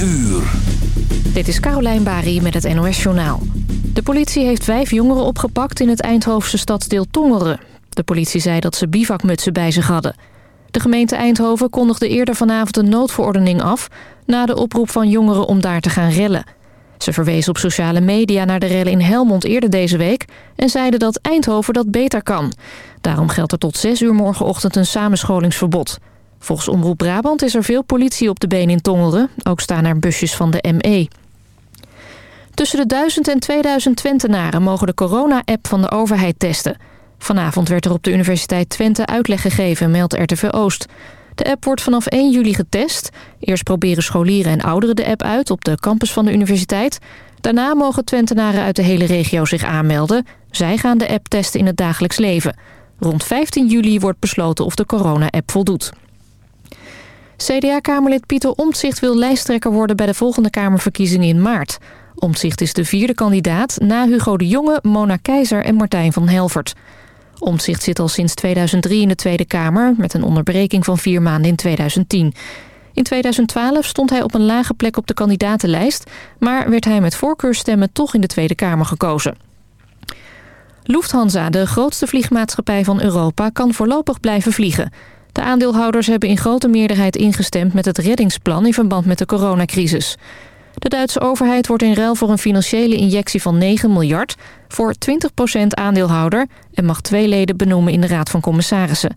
uur. Dit is Carolijn Bari met het NOS Journaal. De politie heeft vijf jongeren opgepakt in het Eindhovense stadsdeel Tongeren. De politie zei dat ze bivakmutsen bij zich hadden. De gemeente Eindhoven kondigde eerder vanavond een noodverordening af... na de oproep van jongeren om daar te gaan rellen. Ze verwezen op sociale media naar de rellen in Helmond eerder deze week... en zeiden dat Eindhoven dat beter kan. Daarom geldt er tot 6 uur morgenochtend een samenscholingsverbod. Volgens Omroep Brabant is er veel politie op de been in Tongeren. Ook staan er busjes van de ME. Tussen de 1000 en 2000 Twentenaren mogen de corona-app van de overheid testen. Vanavond werd er op de Universiteit Twente uitleg gegeven, meldt RTV Oost. De app wordt vanaf 1 juli getest. Eerst proberen scholieren en ouderen de app uit op de campus van de universiteit. Daarna mogen Twentenaren uit de hele regio zich aanmelden. Zij gaan de app testen in het dagelijks leven. Rond 15 juli wordt besloten of de corona-app voldoet. CDA-kamerlid Pieter Omtzigt wil lijsttrekker worden bij de volgende Kamerverkiezingen in maart. Omtzigt is de vierde kandidaat na Hugo de Jonge, Mona Keizer en Martijn van Helvert. Omtzigt zit al sinds 2003 in de Tweede Kamer... met een onderbreking van vier maanden in 2010. In 2012 stond hij op een lage plek op de kandidatenlijst... maar werd hij met voorkeurstemmen toch in de Tweede Kamer gekozen. Lufthansa, de grootste vliegmaatschappij van Europa... kan voorlopig blijven vliegen. De aandeelhouders hebben in grote meerderheid ingestemd... met het reddingsplan in verband met de coronacrisis. De Duitse overheid wordt in ruil voor een financiële injectie van 9 miljard... voor 20% aandeelhouder en mag twee leden benoemen in de Raad van Commissarissen.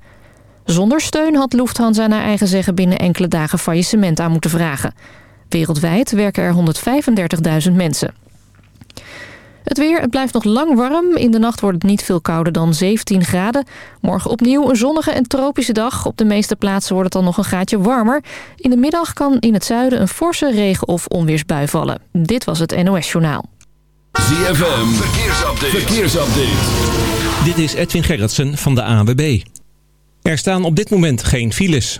Zonder steun had Lufthansa naar eigen zeggen binnen enkele dagen faillissement aan moeten vragen. Wereldwijd werken er 135.000 mensen. Het weer, het blijft nog lang warm. In de nacht wordt het niet veel kouder dan 17 graden. Morgen opnieuw een zonnige en tropische dag. Op de meeste plaatsen wordt het dan nog een graadje warmer. In de middag kan in het zuiden een forse regen- of onweersbui vallen. Dit was het NOS Journaal. ZFM, verkeersupdate. verkeersupdate. Dit is Edwin Gerritsen van de ANWB. Er staan op dit moment geen files.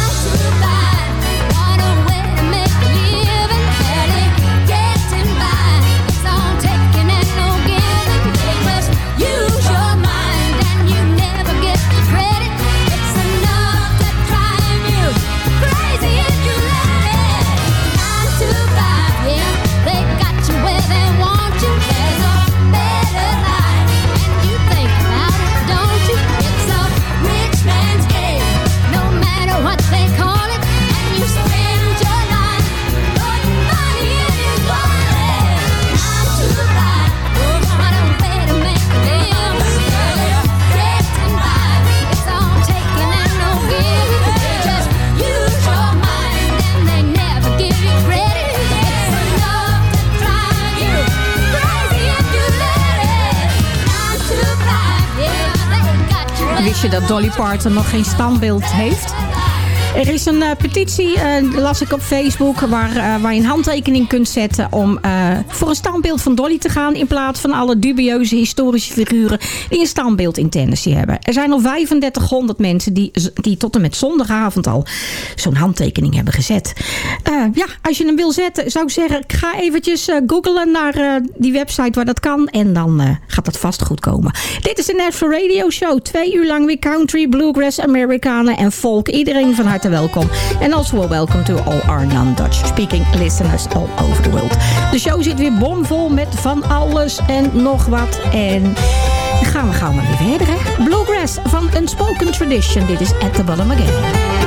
dat Dolly Parton nog geen standbeeld heeft. Er is een uh, petitie, uh, las ik op Facebook, waar, uh, waar je een handtekening kunt zetten om voor een standbeeld van Dolly te gaan in plaats van alle dubieuze historische figuren die een standbeeld in Tennessee hebben. Er zijn al 3500 mensen die, die tot en met zondagavond al zo'n handtekening hebben gezet. ja, als je hem wil zetten, zou ik zeggen, ga eventjes googlen naar die website waar dat kan en dan gaat dat vast goed komen. Dit is de Nashville Radio Show. Twee uur lang weer country, bluegrass, Amerikanen en folk. Iedereen van welkom. En also welcome to all our non-Dutch speaking listeners all over the world. De show zit weer bomvol met van alles en nog wat. En gaan we gauw maar weer verder. Hè? Bluegrass van Unspoken Tradition. Dit is At the Bottom Again.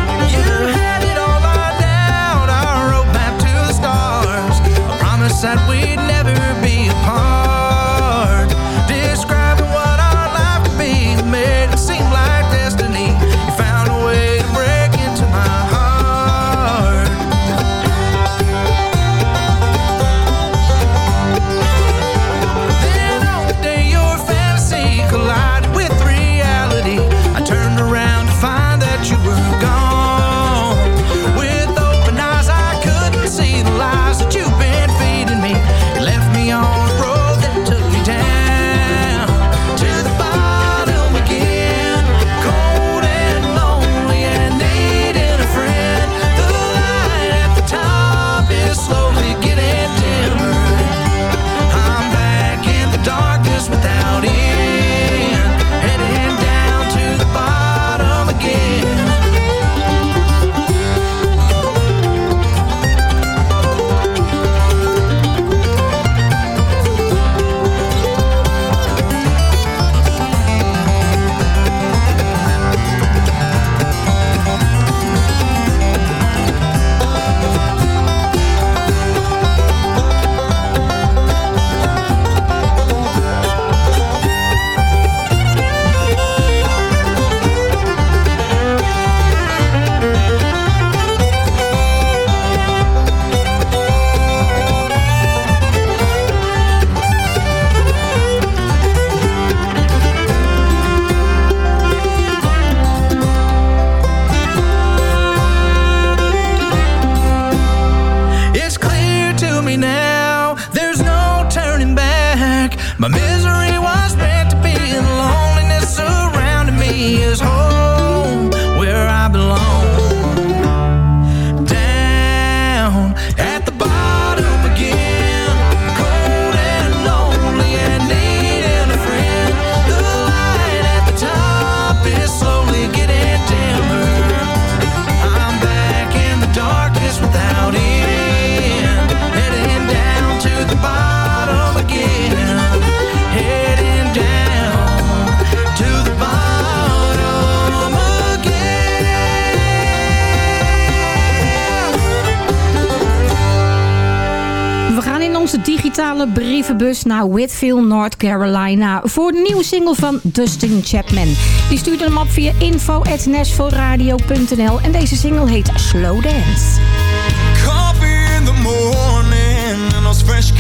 Had brievenbus naar Whitfield, North Carolina... voor de nieuwe single van Dustin Chapman. Die stuurde hem op via info.nashvilleradio.nl en deze single heet Slow Dance. In the morning and fresh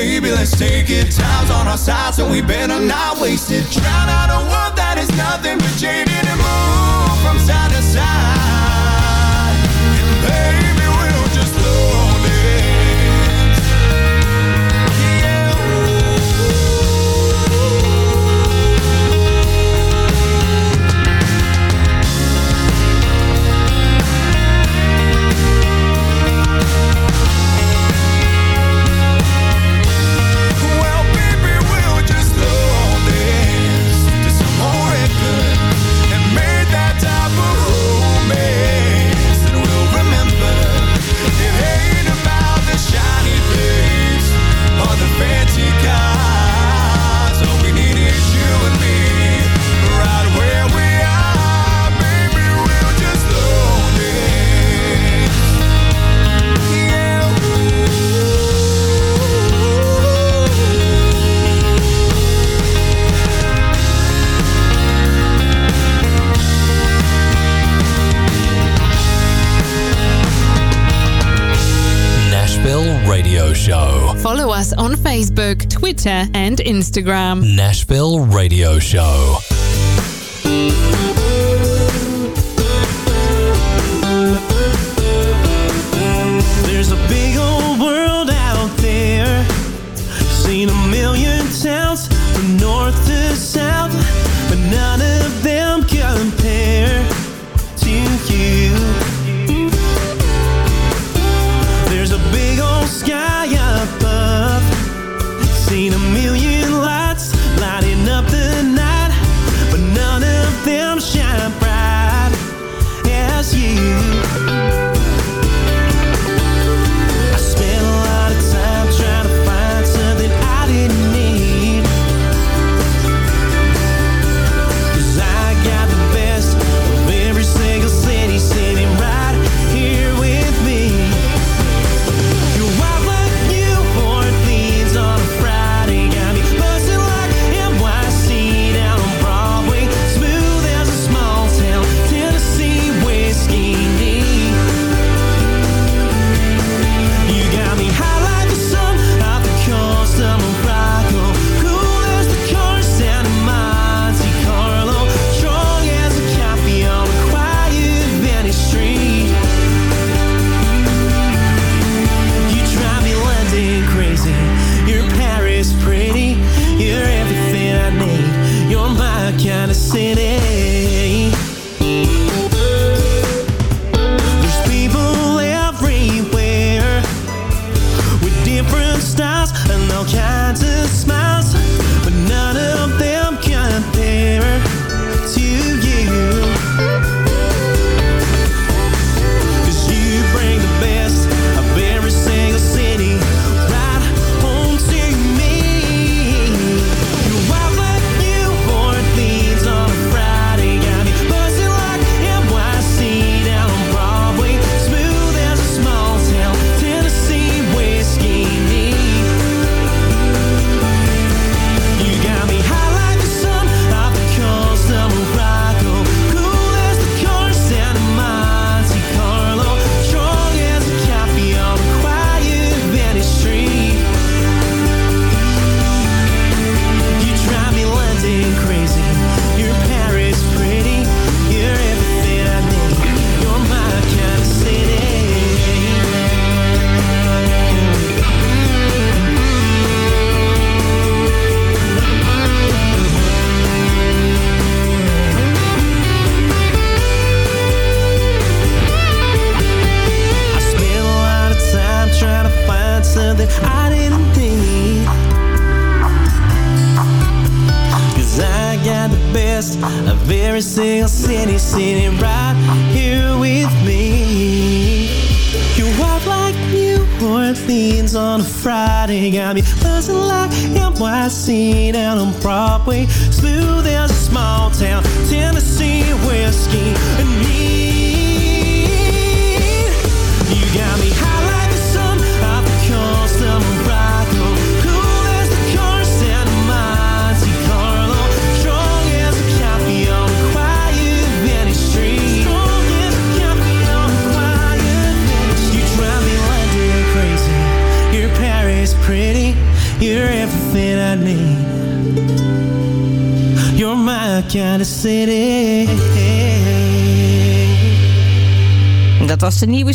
baby, let's take it. Time's on our side, so we better not waste it. Drown out a world that is nothing but jaded and move from side to side. And baby, Show. Follow us on Facebook, Twitter, and Instagram. Nashville Radio Show.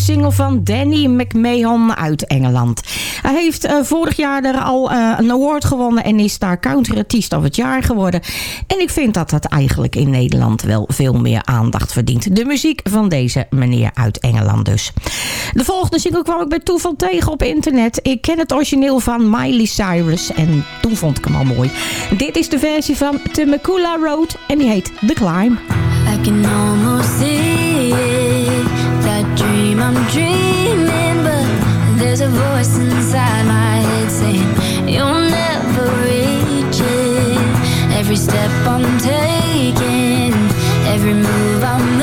Single van Danny McMahon uit Engeland. Hij heeft eh, vorig jaar er al eh, een award gewonnen en is daar country artiest of het jaar geworden. En ik vind dat dat eigenlijk in Nederland wel veel meer aandacht verdient. De muziek van deze meneer uit Engeland dus. De volgende single kwam ik bij toeval tegen op internet. Ik ken het origineel van Miley Cyrus en toen vond ik hem al mooi. Dit is de versie van Temecula Road en die heet The Climb. I can almost see I'm dreaming, but there's a voice inside my head saying you'll never reach it. Every step I'm taking, every move I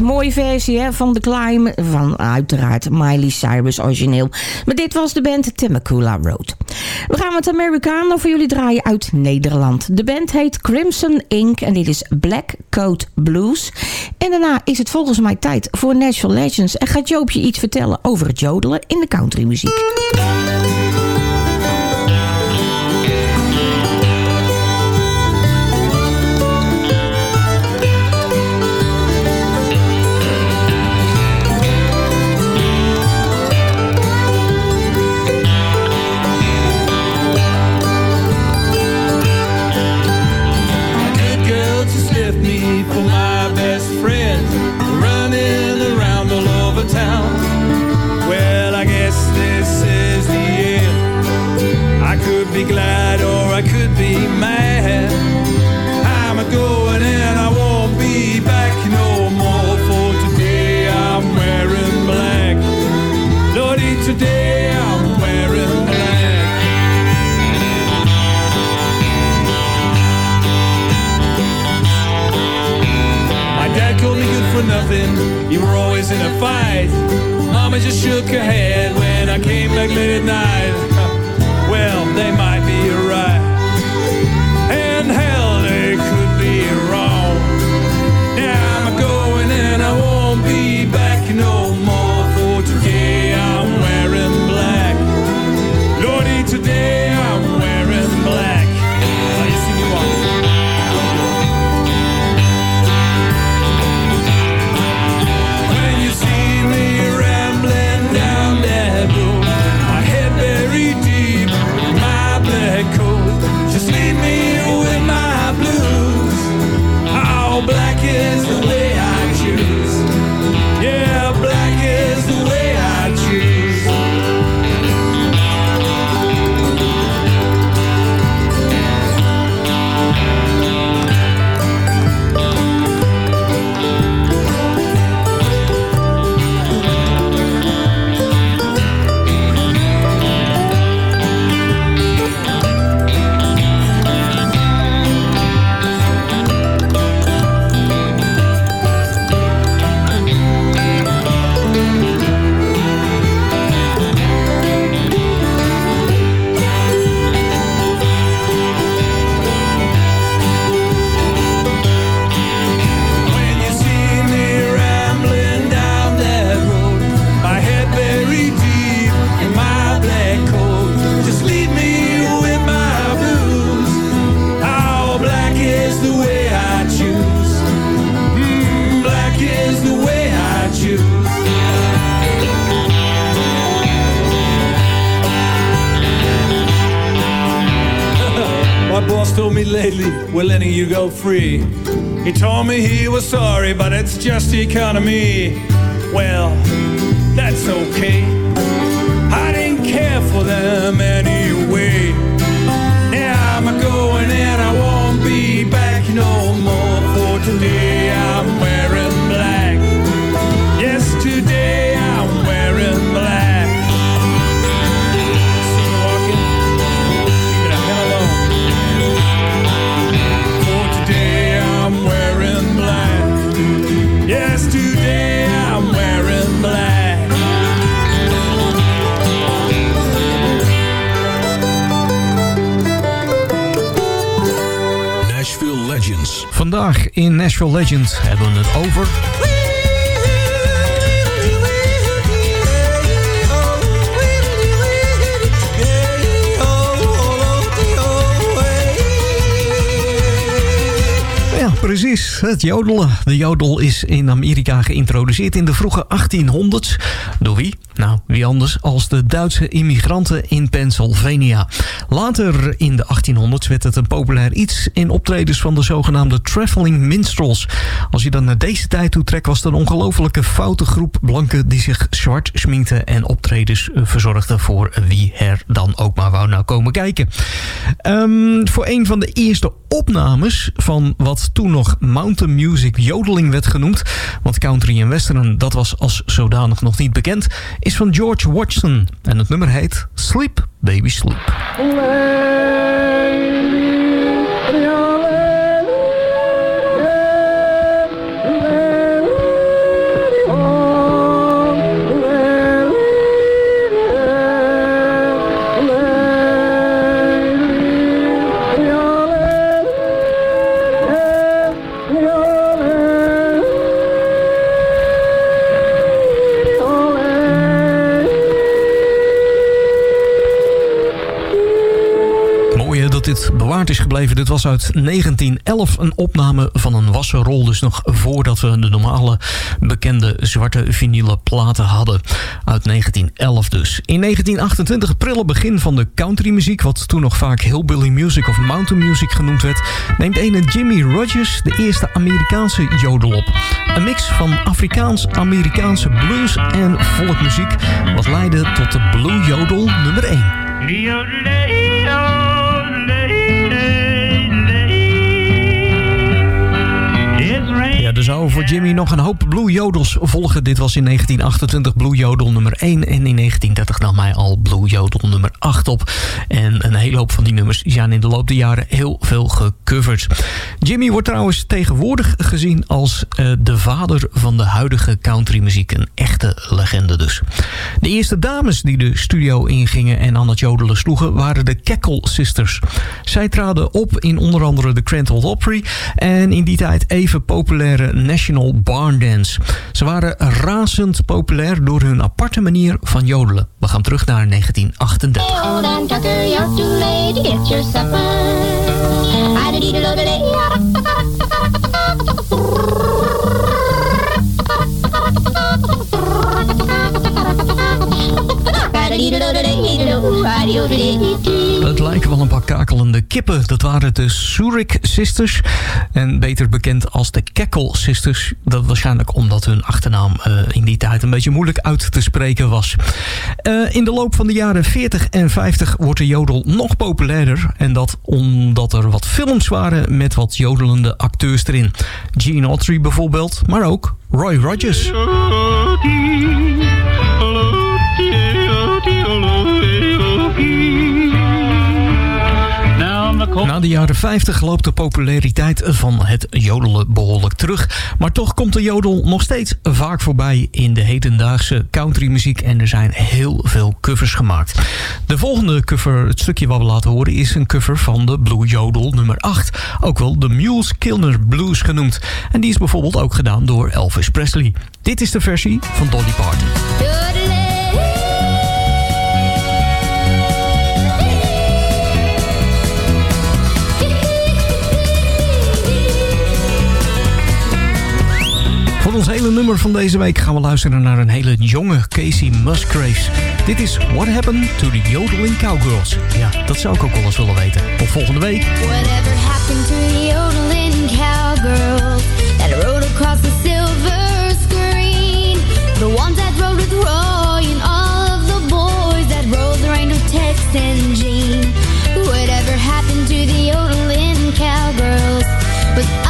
Mooie versie hè, van The Climb. Van uiteraard Miley Cyrus origineel. Maar dit was de band Temecula Road. We gaan met Americano voor jullie draaien uit Nederland. De band heet Crimson Ink en dit is Black Coat Blues. En daarna is het volgens mij tijd voor National Legends. En gaat Joopje iets vertellen over het jodelen in de countrymuziek. In a fight. Mama just shook her head when I came back late at night. Well, they might free. Legends. Hebben we het over... Het jodelen. De jodel is in Amerika geïntroduceerd in de vroege 1800s. Door wie? Nou, wie anders als de Duitse immigranten in Pennsylvania. Later in de 1800s werd het een populair iets in optredens van de zogenaamde traveling minstrels. Als je dan naar deze tijd toe trekt, was het een ongelofelijke foute groep blanken die zich zwart schminkten en optredens verzorgden voor wie er dan ook maar wou nou komen kijken. Ehm, voor een van de eerste opnames van wat toen nog mountain music jodeling werd genoemd, want country en western dat was als zodanig nog niet bekend, is van George Watson. En het nummer heet Sleep Baby Sleep. Dit bewaard is gebleven. Dit was uit 1911 een opname van een wassenrol. Dus nog voordat we de normale bekende zwarte vinylen platen hadden. Uit 1911 dus. In 1928 het prille begin van de countrymuziek... wat toen nog vaak hillbilly music of mountain music genoemd werd... neemt ene Jimmy Rogers de eerste Amerikaanse jodel op. Een mix van Afrikaans-Amerikaanse blues en folkmuziek... wat leidde tot de blue jodel nummer 1. Ja, er Jimmy nog een hoop Blue Jodels volgen. Dit was in 1928 Blue Jodel nummer 1 en in 1930 nam hij al Blue Jodel nummer 8 op. En een hele hoop van die nummers zijn in de loop der jaren heel veel gecoverd. Jimmy wordt trouwens tegenwoordig gezien als uh, de vader van de huidige countrymuziek. Een echte legende dus. De eerste dames die de studio ingingen en aan het jodelen sloegen waren de Keckle Sisters. Zij traden op in onder andere de Grand Opry en in die tijd even populaire National Barn Dance. Ze waren razend populair door hun aparte manier van jodelen. We gaan terug naar 1928. Het lijken wel een paar kakelende kippen. Dat waren de Zurich Sisters. En beter bekend als de Kekkel Sisters. Dat waarschijnlijk omdat hun achternaam uh, in die tijd een beetje moeilijk uit te spreken was. Uh, in de loop van de jaren 40 en 50 wordt de jodel nog populairder. En dat omdat er wat films waren met wat jodelende acteurs erin. Gene Autry bijvoorbeeld, maar ook Roy Rogers. Na de jaren 50 loopt de populariteit van het jodelen behoorlijk terug. Maar toch komt de jodel nog steeds vaak voorbij in de hedendaagse countrymuziek. En er zijn heel veel covers gemaakt. De volgende cover, het stukje wat we laten horen, is een cover van de Blue Jodel nummer 8. Ook wel de Mules Kilner Blues genoemd. En die is bijvoorbeeld ook gedaan door Elvis Presley. Dit is de versie van Dolly Parton. Voor ons hele nummer van deze week gaan we luisteren naar een hele jonge Casey Musgraves. Dit is What Happened to the Yodeling Cowgirls. Ja, dat zou ik ook wel eens willen weten. Tot volgende week. Whatever happened to the yodeling cowgirls that rode across the silver screen? The ones that rode with Roy and all of the boys that rode the with Tex and Jean. Whatever happened to the yodeling cowgirls? Was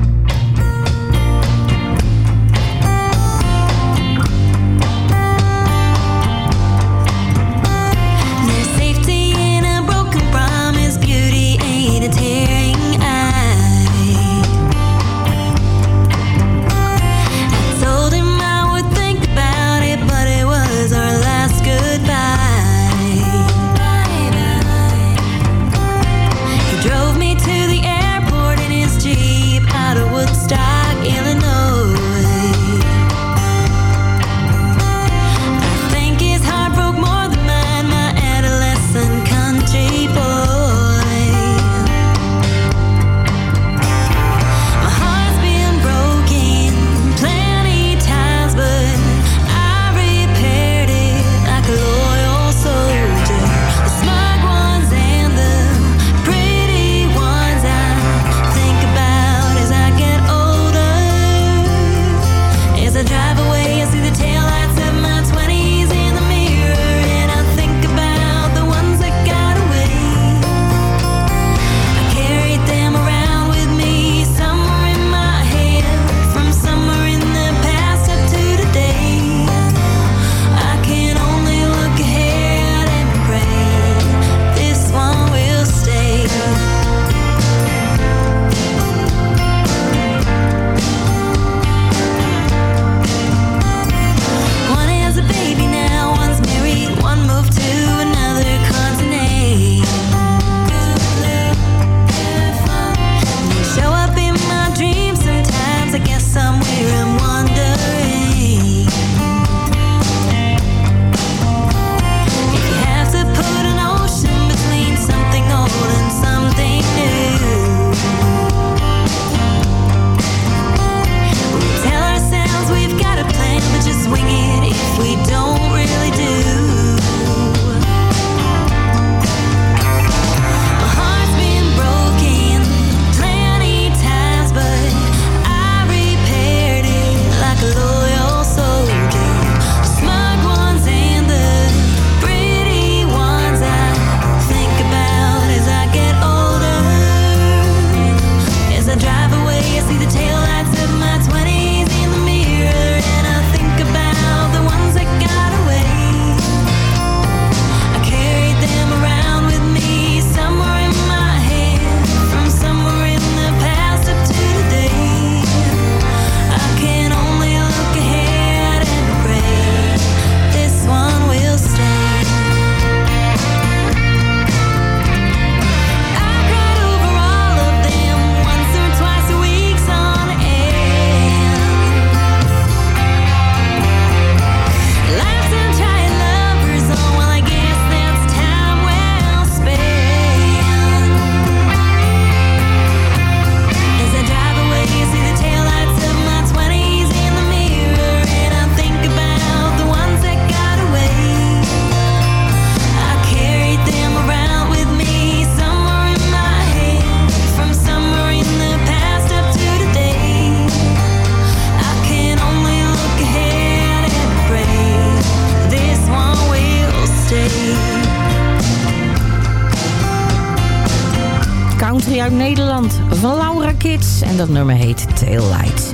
dat nummer heet Taillight.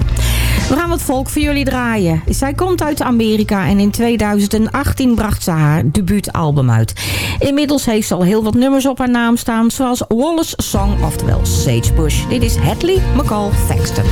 We gaan wat volk voor jullie draaien. Zij komt uit Amerika en in 2018 bracht ze haar debuutalbum uit. Inmiddels heeft ze al heel wat nummers op haar naam staan... zoals Wallace Song, oftewel Sage Bush. Dit is Hadley McCall Thaxton.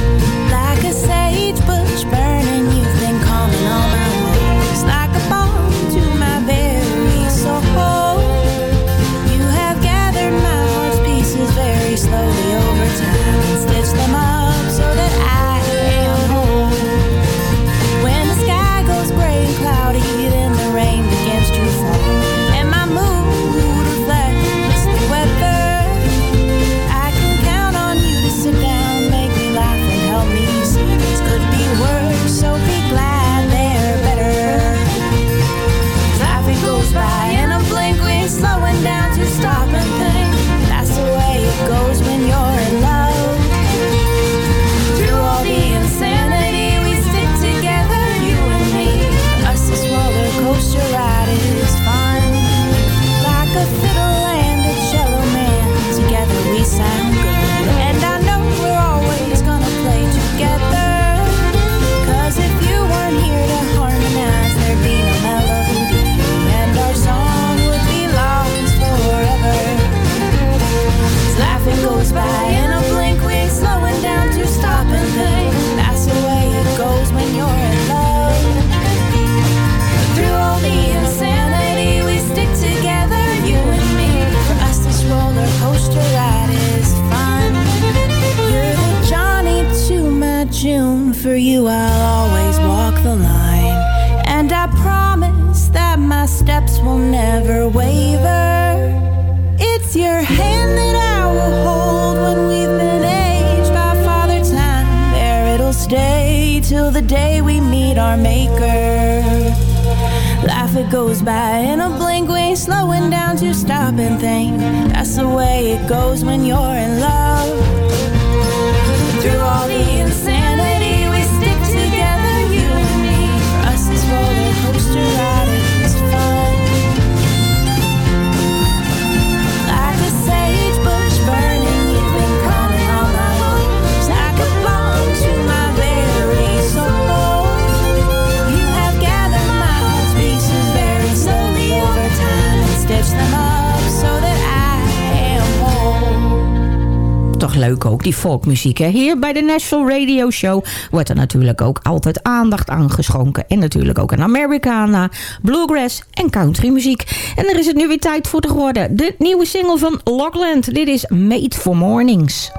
folkmuziek. Hè. Hier bij de National Radio Show wordt er natuurlijk ook altijd aandacht aan geschonken. En natuurlijk ook aan Americana, bluegrass en country muziek. En er is het nu weer tijd voor te geworden. De nieuwe single van Lockland. Dit is Made for Mornings.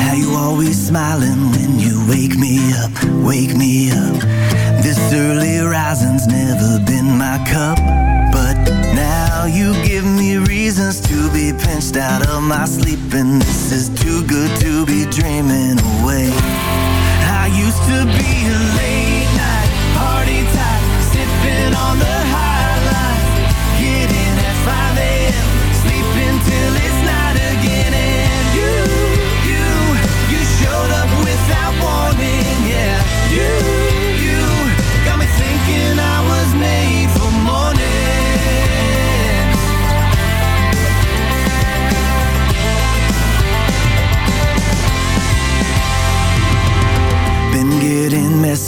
How you always smiling when you wake me up, wake me am I sleeping? This is too good to be dreaming away I used to be a late night party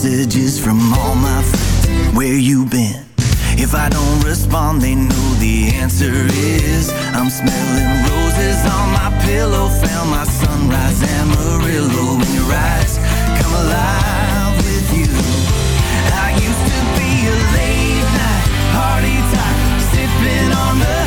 messages from all my friends. Where you been? If I don't respond, they know the answer is I'm smelling roses on my pillow Found my sunrise Amarillo when your eyes. Come alive with you. I used to be a late night party type Sipping on the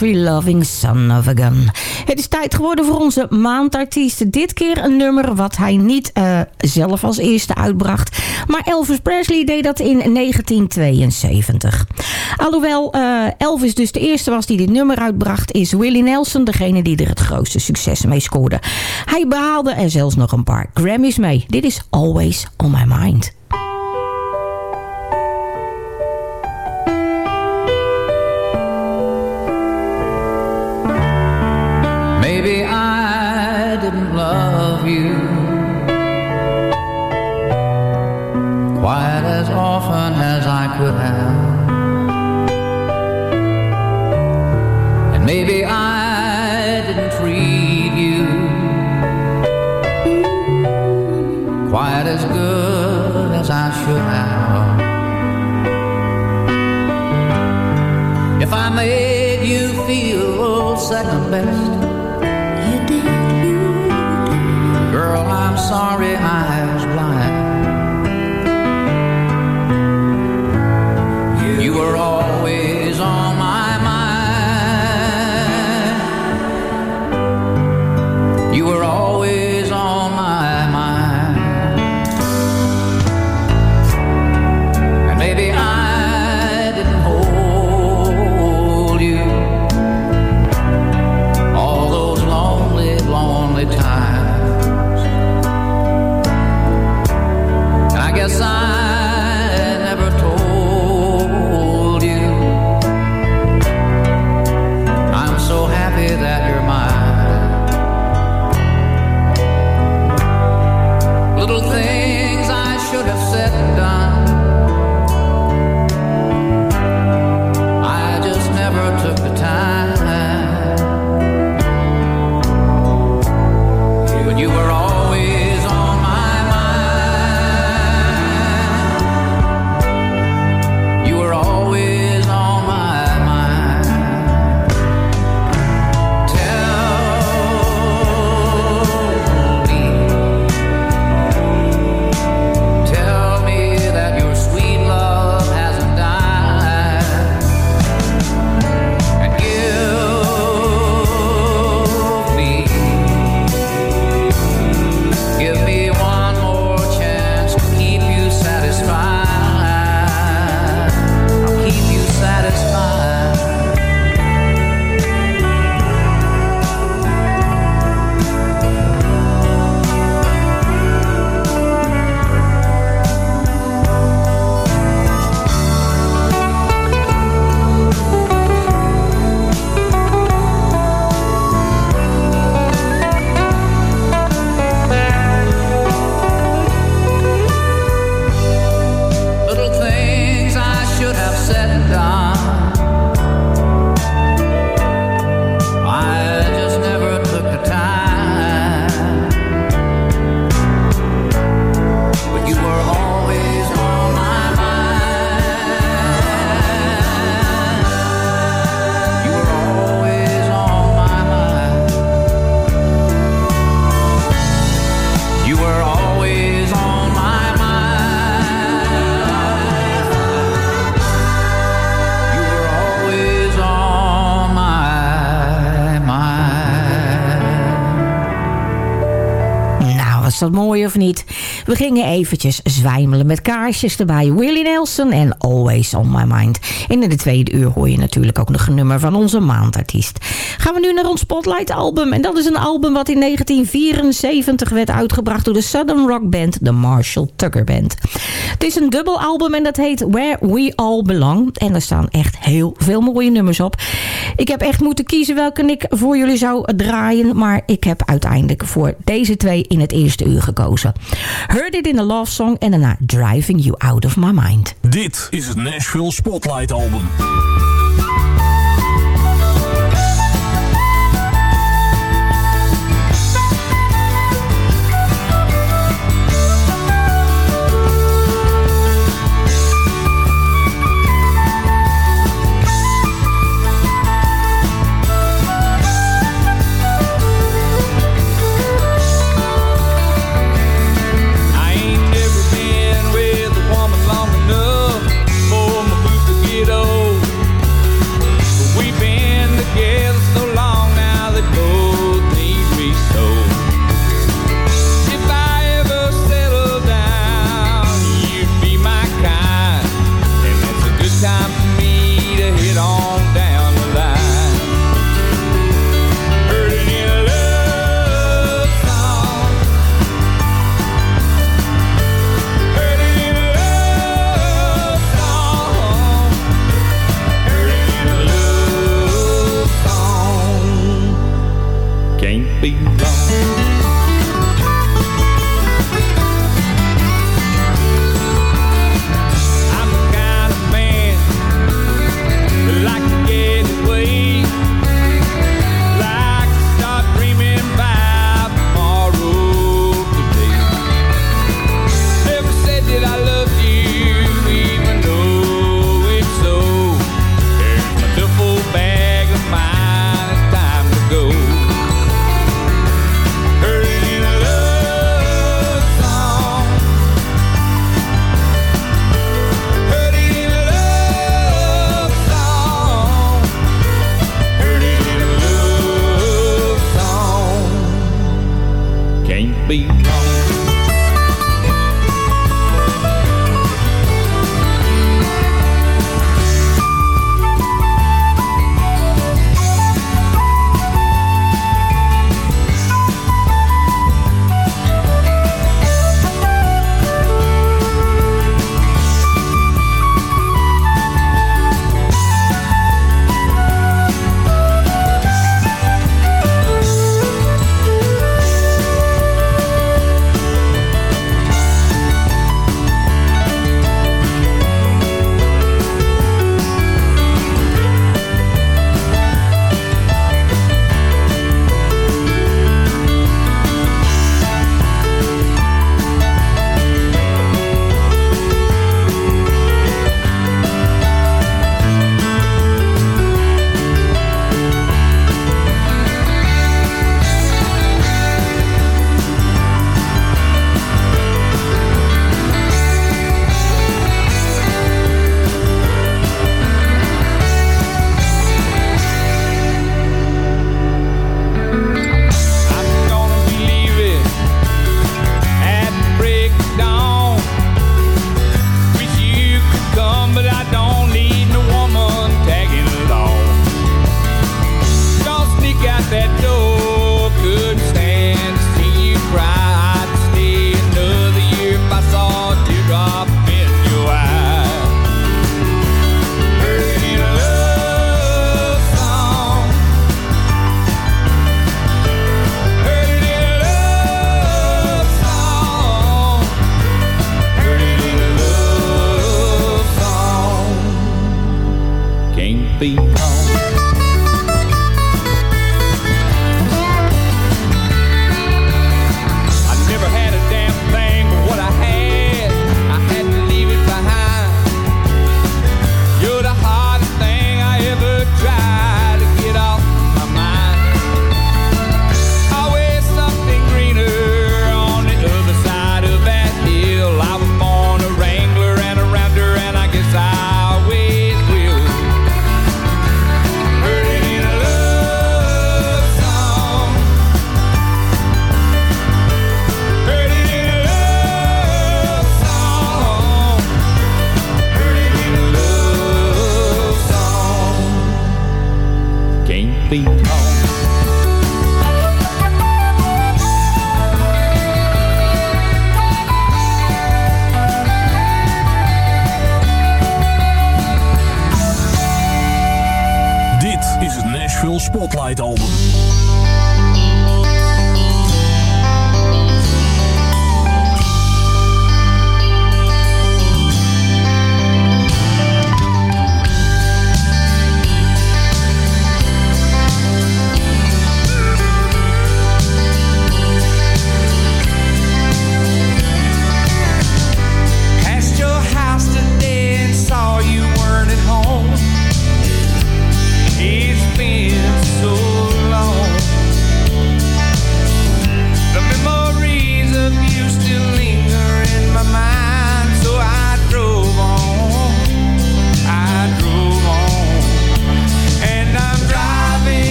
Loving son of a gun. Het is tijd geworden voor onze maandartiest. Dit keer een nummer wat hij niet eh, zelf als eerste uitbracht. Maar Elvis Presley deed dat in 1972. Alhoewel eh, Elvis dus de eerste was die dit nummer uitbracht... is Willie Nelson degene die er het grootste succes mee scoorde. Hij behaalde er zelfs nog een paar Grammys mee. Dit is Always On My Mind. as often as I could have. And maybe I didn't treat you quite as good as I should have. If I made you feel second best, you did, you did. girl, I'm sorry I dat mooi of niet? We gingen eventjes zwijmelen met kaarsjes erbij. Willie Nelson en Always On My Mind. En in de tweede uur hoor je natuurlijk ook nog een nummer van onze maandartiest. Gaan we nu naar ons Spotlight album. En dat is een album wat in 1974 werd uitgebracht door de Southern Rock band, de Marshall Tucker Band. Het is een dubbel album en dat heet Where We All Belong. En er staan echt heel veel mooie nummers op. Ik heb echt moeten kiezen welke ik voor jullie zou draaien. Maar ik heb uiteindelijk voor deze twee in het eerste uur gekozen. Heard It in a Love Song en daarna Driving You Out of My Mind. Dit is het Nashville Spotlight Album.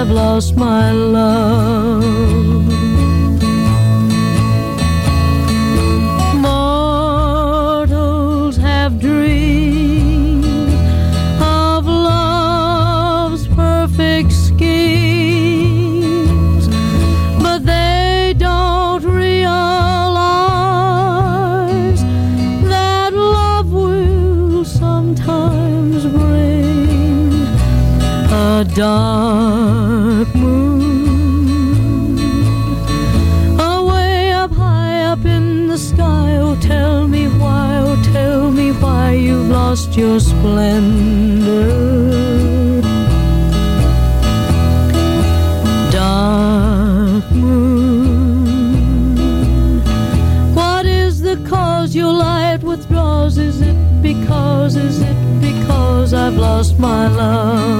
have lost my love. Mortals have dreamed of love's perfect schemes, but they don't realize that love will sometimes bring a dark. Lost your splendor. Dark moon. What is the cause your light withdraws? Is it because, is it because I've lost my love?